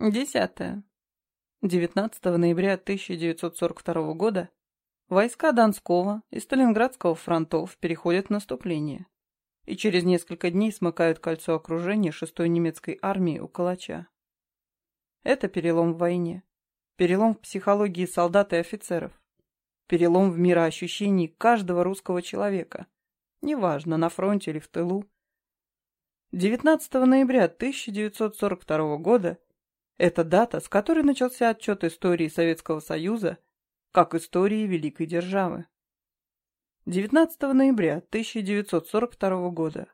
Десятое. 19 ноября 1942 года войска Донского и Сталинградского фронтов переходят в наступление и через несколько дней смыкают кольцо окружения 6-й немецкой армии у Калача. Это перелом в войне, перелом в психологии солдат и офицеров, перелом в мироощущении каждого русского человека, неважно, на фронте или в тылу. 19 ноября 1942 года это дата, с которой начался отчет истории Советского Союза как истории Великой Державы. 19 ноября 1942 года.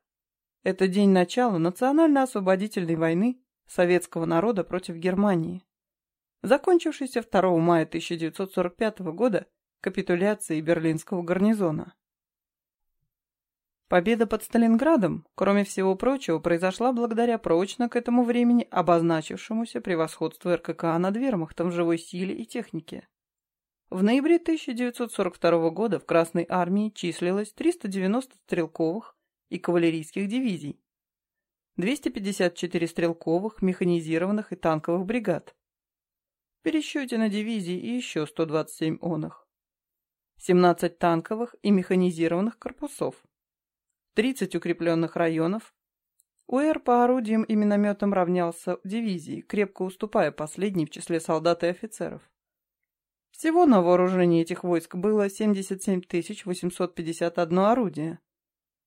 Это день начала национально-освободительной войны советского народа против Германии, закончившейся 2 мая 1945 года капитуляцией Берлинского гарнизона. Победа под Сталинградом, кроме всего прочего, произошла благодаря прочно к этому времени обозначившемуся превосходству РККА над вермахтом в живой силе и технике. В ноябре 1942 года в Красной армии числилось 390 стрелковых и кавалерийских дивизий, 254 стрелковых, механизированных и танковых бригад, пересчете на дивизии и еще 127 оных, 17 танковых и механизированных корпусов, 30 укрепленных районов. УР по орудиям и минометам равнялся дивизии, крепко уступая последней в числе солдат и офицеров. Всего на вооружении этих войск было 77 851 орудие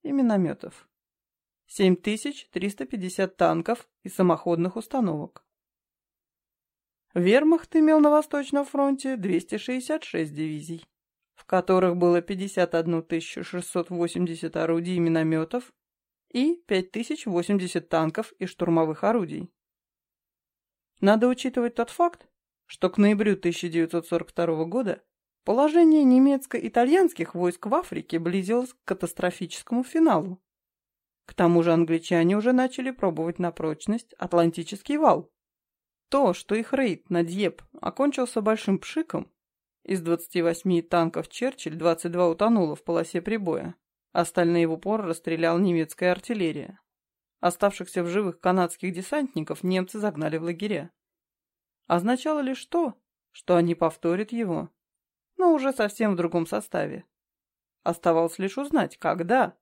и минометов, 7350 танков и самоходных установок. Вермахт имел на Восточном фронте 266 дивизий в которых было 51 680 орудий и минометов и 5080 танков и штурмовых орудий. Надо учитывать тот факт, что к ноябрю 1942 года положение немецко-итальянских войск в Африке близилось к катастрофическому финалу. К тому же англичане уже начали пробовать на прочность Атлантический вал. То, что их рейд на Дьеп окончился большим пшиком, из 28 танков «Черчилль» 22 утонуло в полосе прибоя. Остальные в упор расстрелял немецкая артиллерия. Оставшихся в живых канадских десантников немцы загнали в лагеря. Означало лишь то, что они повторят его, но уже совсем в другом составе. Оставалось лишь узнать, когда